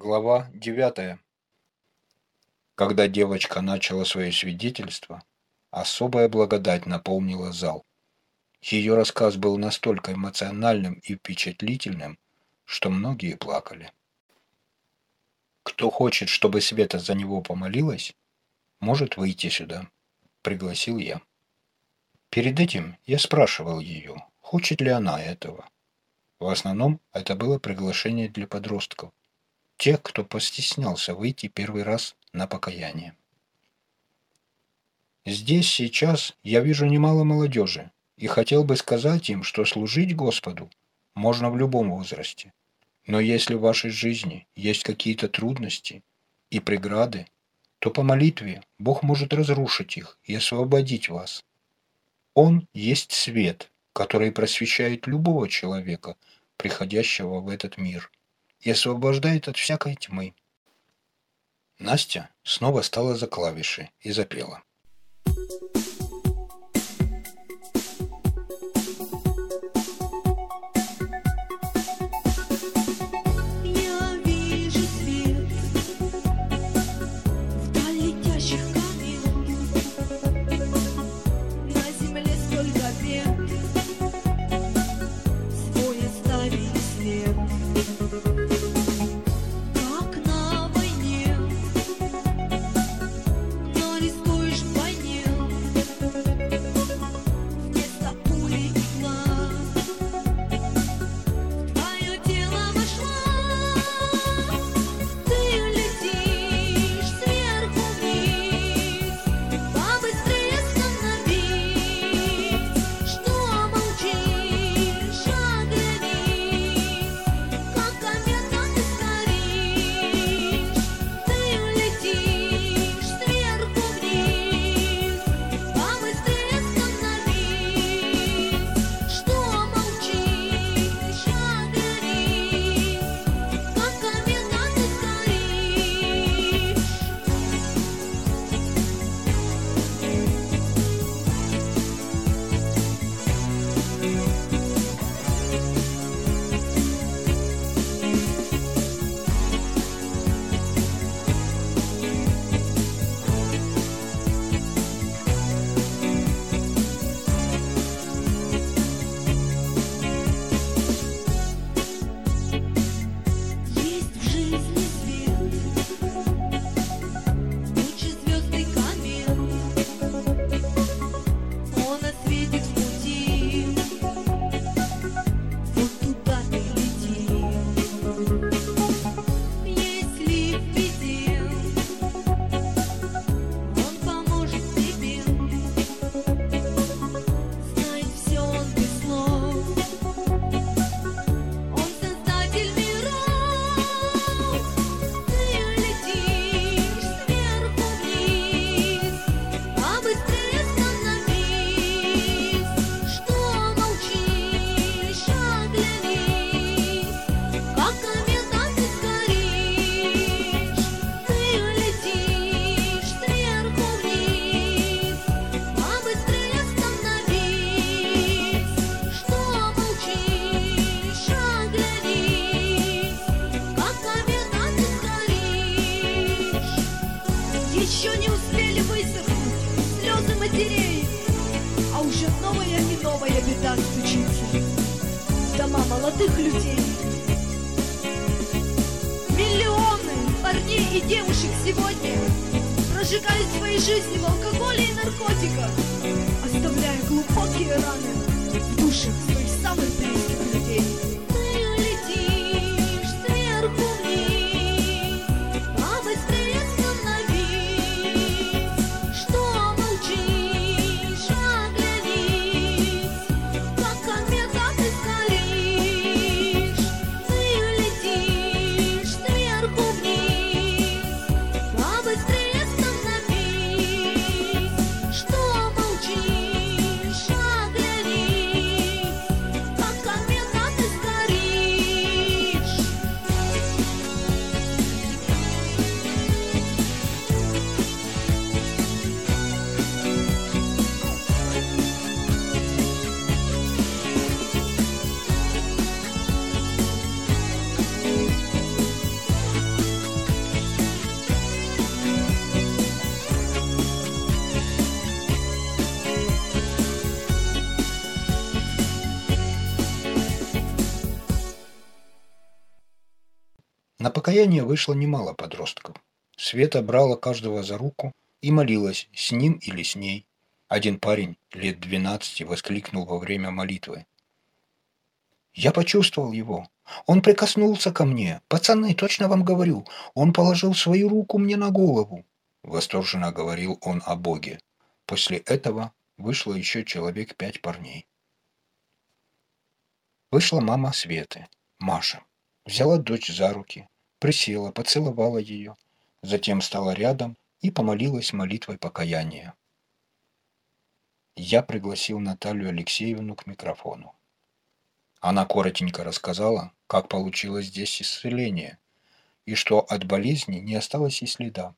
Глава 9. Когда девочка начала свое свидетельство, особая благодать наполнила зал. Ее рассказ был настолько эмоциональным и впечатлительным, что многие плакали. «Кто хочет, чтобы Света за него помолилась, может выйти сюда», — пригласил я. Перед этим я спрашивал ее, хочет ли она этого. В основном это было приглашение для подростков, тех, кто постеснялся выйти первый раз на покаяние. Здесь сейчас я вижу немало молодежи и хотел бы сказать им, что служить Господу можно в любом возрасте. Но если в вашей жизни есть какие-то трудности и преграды, то по молитве Бог может разрушить их и освободить вас. Он есть свет, который просвещает любого человека, приходящего в этот мир и освобождает от всякой тьмы. Настя снова стала за клавиши и запела. Молодых людей. Миллионы парней и девушек сегодня прожигают свои жизни в алкоголе и наркотиках, оставляя глубокие раны в душах своих На покаяние вышло немало подростков. Света брала каждого за руку и молилась с ним или с ней. Один парень лет двенадцати воскликнул во время молитвы. Я почувствовал его. Он прикоснулся ко мне. Пацаны, точно вам говорю, он положил свою руку мне на голову. Восторженно говорил он о Боге. После этого вышло еще человек пять парней. Вышла мама Светы, Маша. Взяла дочь за руки, присела, поцеловала ее, затем стала рядом и помолилась молитвой покаяния. Я пригласил Наталью Алексеевну к микрофону. Она коротенько рассказала, как получилось здесь исцеление, и что от болезни не осталось и следа.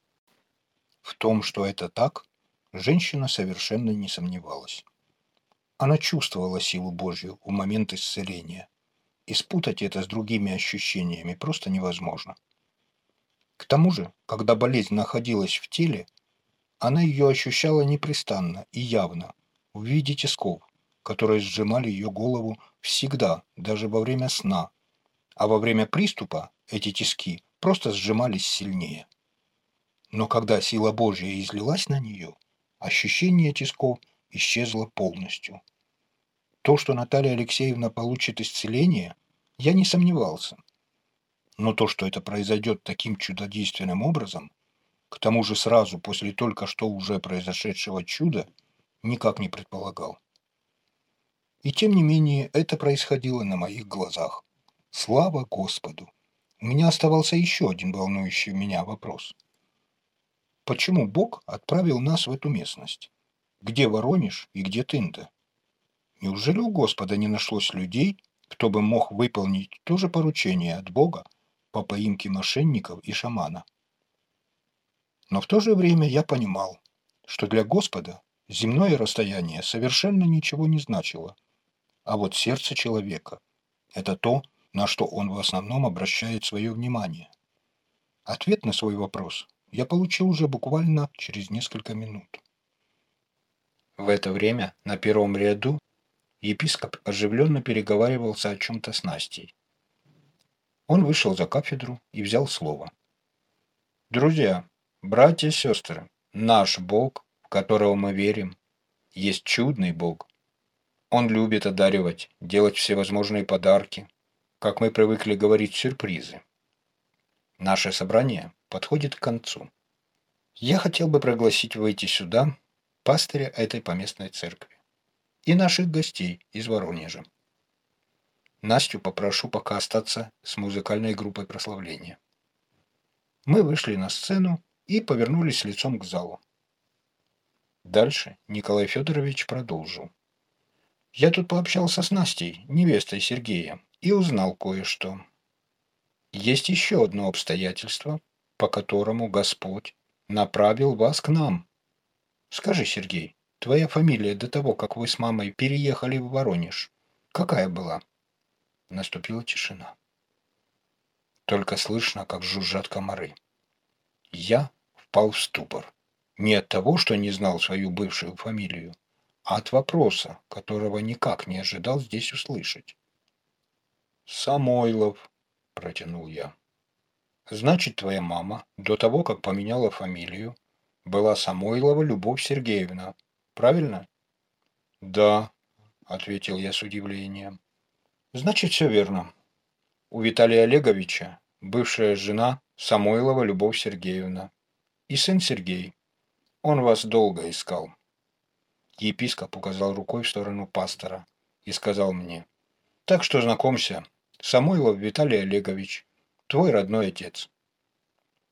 В том, что это так, женщина совершенно не сомневалась. Она чувствовала силу Божью в момент исцеления, и спутать это с другими ощущениями просто невозможно. К тому же, когда болезнь находилась в теле, она ее ощущала непрестанно и явно, в виде тисков, которые сжимали ее голову всегда, даже во время сна, а во время приступа эти тиски просто сжимались сильнее. Но когда сила Божья излилась на нее, ощущение тисков исчезло полностью. То, что Наталья Алексеевна получит исцеление, я не сомневался. Но то, что это произойдет таким чудодейственным образом, к тому же сразу после только что уже произошедшего чуда, никак не предполагал. И тем не менее это происходило на моих глазах. Слава Господу! У меня оставался еще один волнующий меня вопрос. Почему Бог отправил нас в эту местность? Где Воронеж и где Тында? Неужели у Господа не нашлось людей, кто бы мог выполнить то же поручение от Бога по поимке мошенников и шамана? Но в то же время я понимал, что для Господа земное расстояние совершенно ничего не значило – а вот сердце человека – это то, на что он в основном обращает свое внимание. Ответ на свой вопрос я получил уже буквально через несколько минут. В это время на первом ряду епископ оживленно переговаривался о чем-то с Настей. Он вышел за кафедру и взял слово. «Друзья, братья и сестры, наш Бог, в которого мы верим, есть чудный Бог, он любит одаривать, делать всевозможные подарки, как мы привыкли говорить, сюрпризы. Наше собрание подходит к концу. Я хотел бы пригласить выйти сюда пастыря этой поместной церкви и наших гостей из Воронежа. Настю попрошу пока остаться с музыкальной группой прославления. Мы вышли на сцену и повернулись лицом к залу. Дальше Николай Федорович продолжил. Я тут пообщался с Настей, невестой Сергея, и узнал кое-что. Есть еще одно обстоятельство, по которому Господь направил вас к нам. Скажи, Сергей, твоя фамилия до того, как вы с мамой переехали в Воронеж, какая была? Наступила тишина. Только слышно, как жужжат комары. Я впал в ступор. Не от того, что не знал свою бывшую фамилию, от вопроса, которого никак не ожидал здесь услышать. «Самойлов», — протянул я. «Значит, твоя мама, до того, как поменяла фамилию, была Самойлова Любовь Сергеевна, правильно?» «Да», — ответил я с удивлением. «Значит, все верно. У Виталия Олеговича бывшая жена Самойлова Любовь Сергеевна и сын Сергей. Он вас долго искал». Епископ указал рукой в сторону пастора и сказал мне, «Так что знакомься, Самойлов Виталий Олегович, твой родной отец».